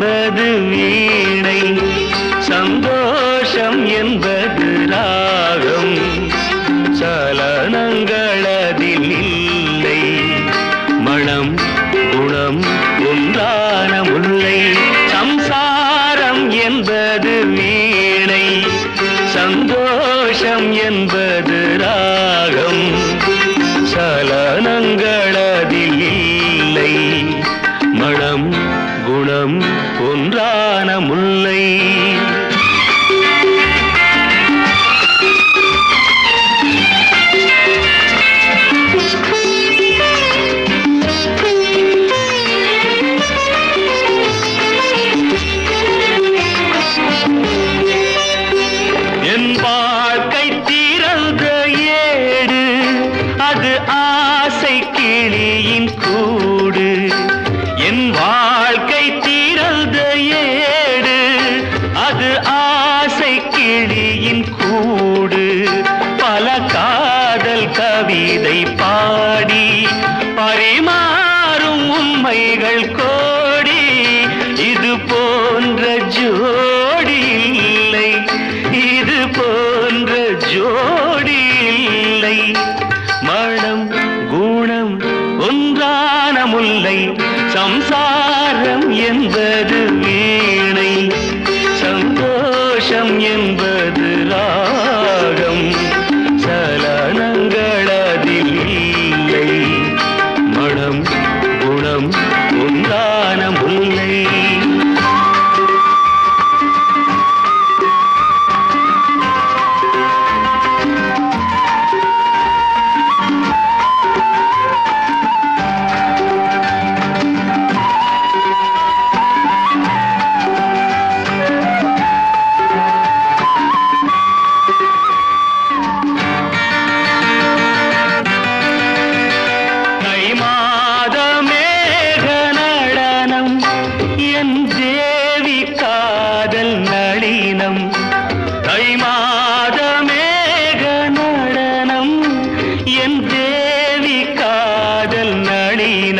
என்பது வீணை சந்தோஷம் ஆசை கிளியின் கூடு பல காதல் கவிதை பாடி பரிமாறும் உண்மைகள் கோடி இது போன்ற ஜோடி இல்லை இது போன்ற ஜோடி இல்லை. மனம் குணம் ஒன்றான முல்லை சம்சாரம் என்பது வீணை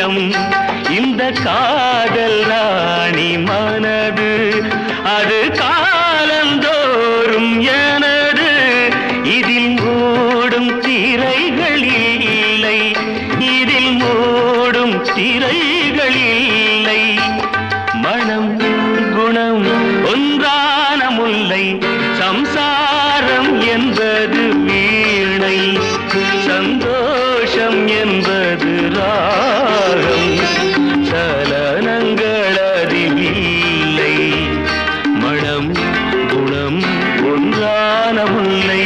நளினம் இந்த காதல் ராணி மனது அது காலந்தோறும் எனது. இதில் மூடும் திரைகள் இல்லை இதில் மூடும் திரைகள் இல்லை. மனம் குணம் ஒன்றான முல்லை சம்சாரம் என்பது குணம் ஒன்றான உன்னை